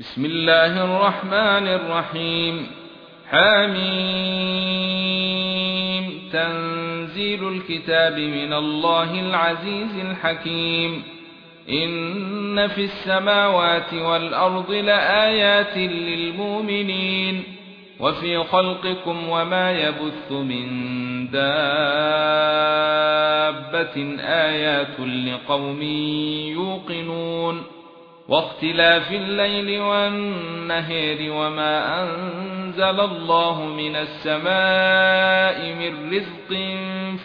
بسم الله الرحمن الرحيم. حميم. تنزيل الكتاب من الله العزيز الحكيم. إن في السماوات والأرض لآيات للمؤمنين. وفي خلقكم وما يبث من دابة. آيات لقوم يوقنون. واختلاف الليل والنهار وما أنزل الله من السماء من رزق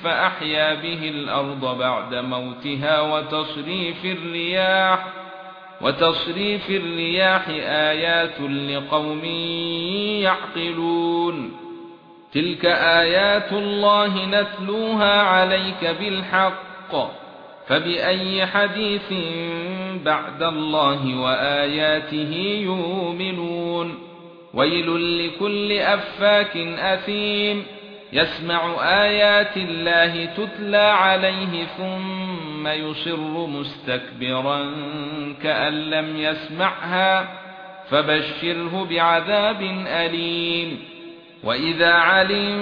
فأحيا به الأرض بعد موتها وتصريف الرياح وتصريف الرياح آيات لقوم يعقلون تلك آيات الله نتلوها عليك بالحق فبأي حديث بعد الله وآياته يؤمنون؟ ويل لكل أفاك أثيم. يسمع آيات الله تتلى عليه ثم يصر مستكبرا كأن لم يسمعها فبشره بعذاب أليم. وَإِذَا عَلِم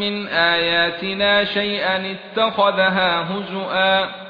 مِّنْ آيَاتِنَا شَيْئًا اتَّخَذَهَا هُزُوًا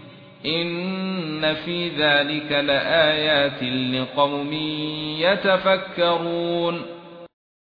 ان في ذلك لآيات لقوم يتفكرون